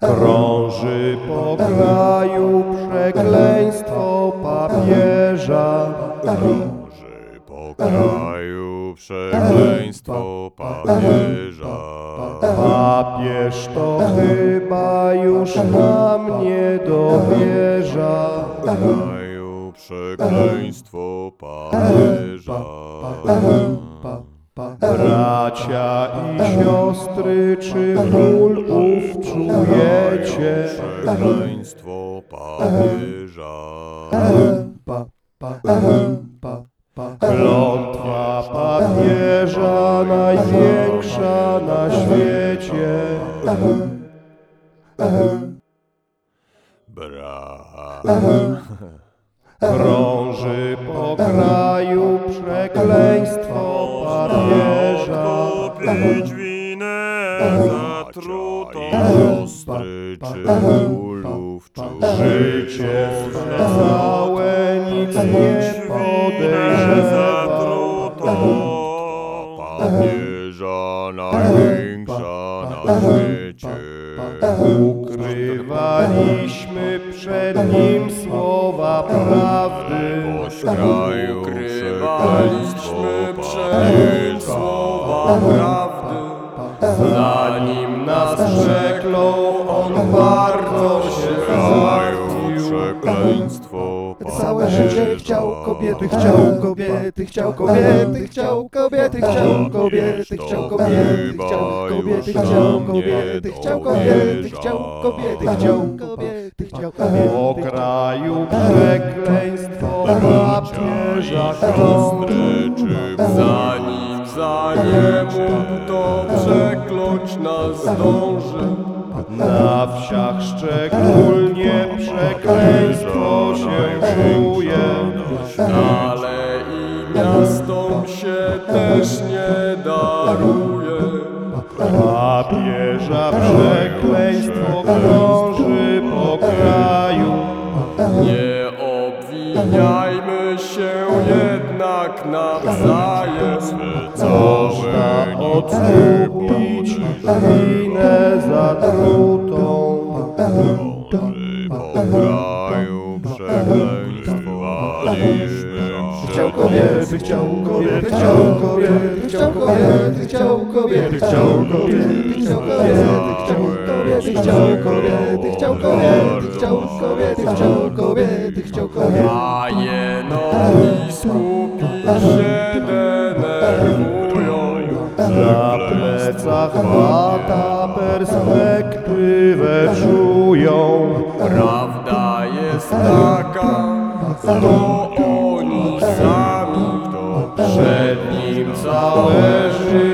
Krąży po kraju przekleństwo papieża. Krąży po kraju przekleństwo papieża. Papież to chyba już nam nie dowierza. kraju przekleństwo papieża. Bracia i siostry, czy ból ów czujecie? Przekleństwo papieża. Pa, pa, pa, pa. Klątwa papieża największa na świecie. Bra. Krąży po kraju przekleństwo Odkupić winę zatrutą siostry czy bólów Życie całe nic nie podejrzewa. Papieża największa na świecie. Ukrywaliśmy przed nim słowa prawdy. Kraju Ukrywaliśmy przed nim prawdy. Zanim nas przeklął, on bardzo się przekleństwo Całe życie chciał kobiety, chciał kobiety, chciał kobiety, chciał kobiety, chciał kobiety, chciał kobiety, chciał kobiety, chciał kobiety, chciał kobiety, chciał kobiety, chciał kobiety, chciał Po kobiety. kraju przekleństwo papieża krąży. Siostry czy Zanim za nie mógł to przekląć nas zdąży. Na wsiach szczególnie przekleństwo się czuje. Ale i miastom się też nie daruje. Papieża przekleństwo krąży po kraju. Nie obwiniajmy się jednak nawzajem. Można odkupić winę zatrutą. Krąży po kraju przekleństwo Chciał papieża. kobiety, chciał kobiety, chciał kobiety, chciał kobiety, chciał kobiety, chciał kobiety, chciał kobiety, chciał kobiety, chciał kobiety, chciał kobiety, chciał kobiety, chciał kobiety. A jeno biskupi się denerwują. Na plecach lata perspektywę czują. Prawda jest taka, to oni sami Przed nim całe życie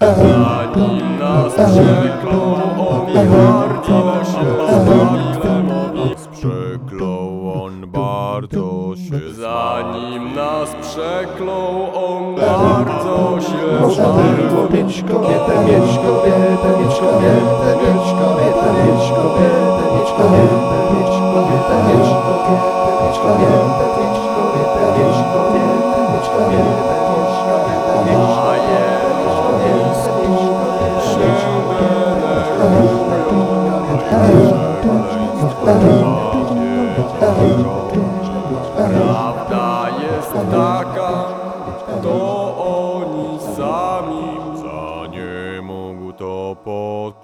Zanim nas przeklął, oni bardzo się zmartwią. Przeklął on bardzo się Zanim nas przeklął, on bardzo się Można było mieć kobietę, mieć kobietę, mieć kobietę, mieć kobietę, mieć kobietę, mieć kobietę, mieć kobietę, mieć kobietę, mieć kobietę, mieć kobietę,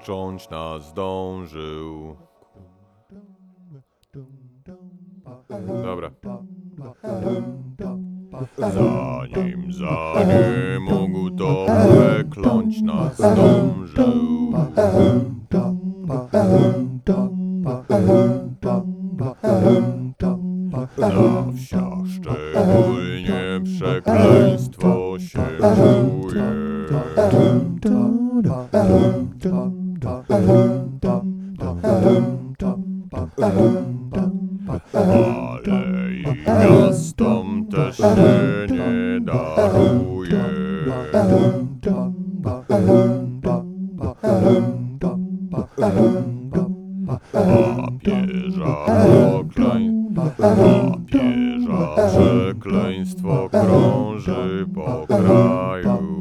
zacząć nas dążył. Dobra. Zanim, zanim mógł to przekląć nas dążył. Miastom też się nie daruje. Papieża prokleń, papieża przekleństwo krąży po kraju.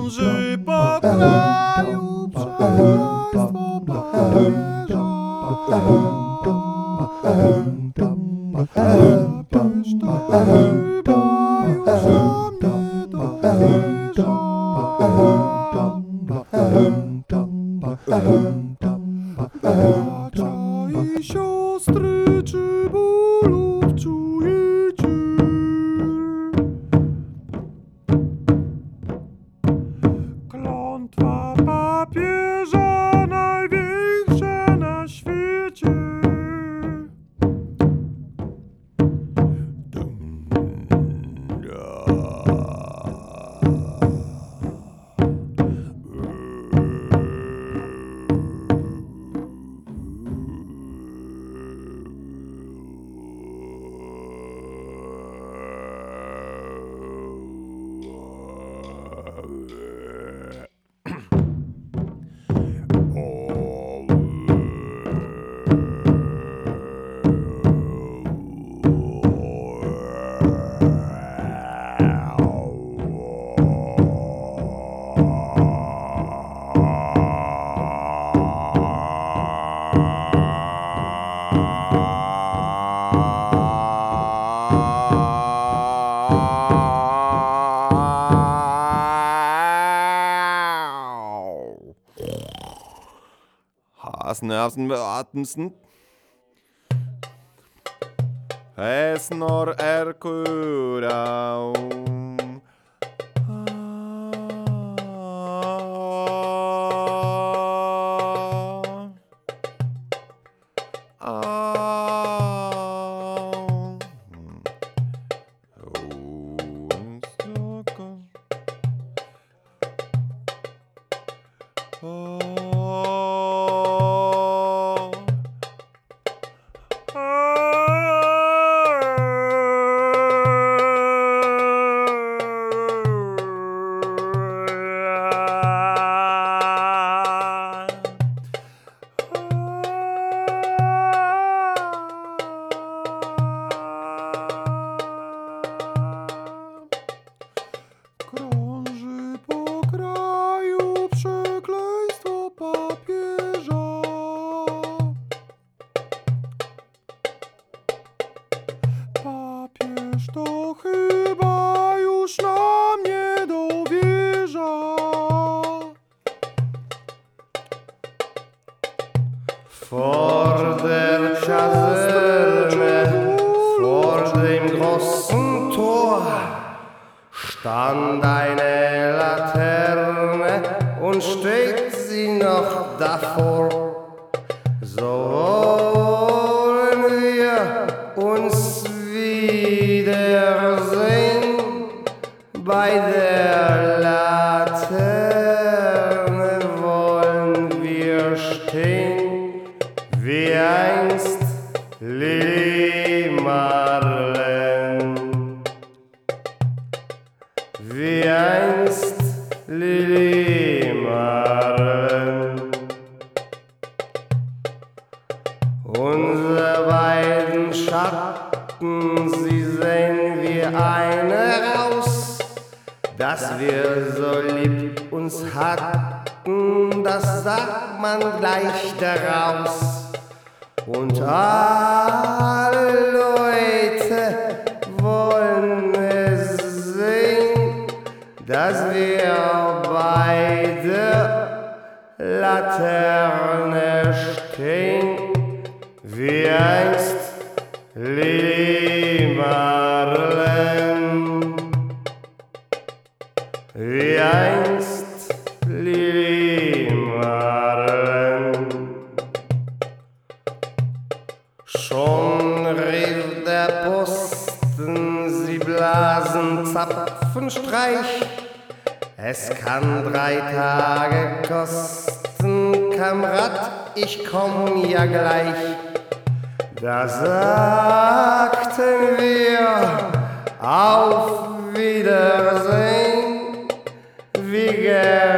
Krąży po kraju to chyba już o mnie dowierza. Bracia i siostry, czy bólów czujecie? Hasenhersen beatmsen. Hesnor er kurau. Stand eine Laterne und steht sie noch davor. Unsere beiden Schatten, sie sehen wie eine raus, dass wir so lieb uns hatten, das sagt man gleich daraus. Und alle Leute wollen es sehen, dass wir beide Laternen. Lili Marlen. Wie einst Lili Marlen. Schon rief der Posten, sie blasen Zapfenstreich. Es kann drei Tage kosten, Kamerad, ich komm ja gleich. Da sagten wir auf Wiedersehen, wie gerne